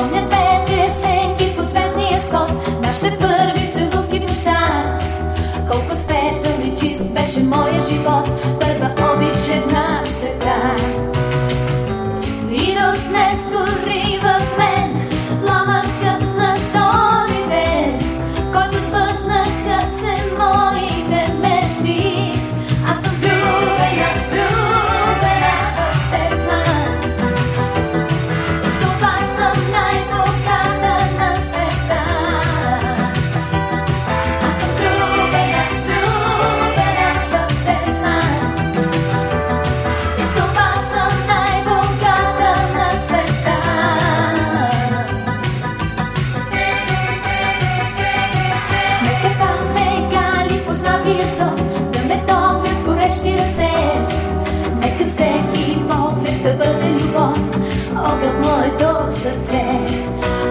이번엔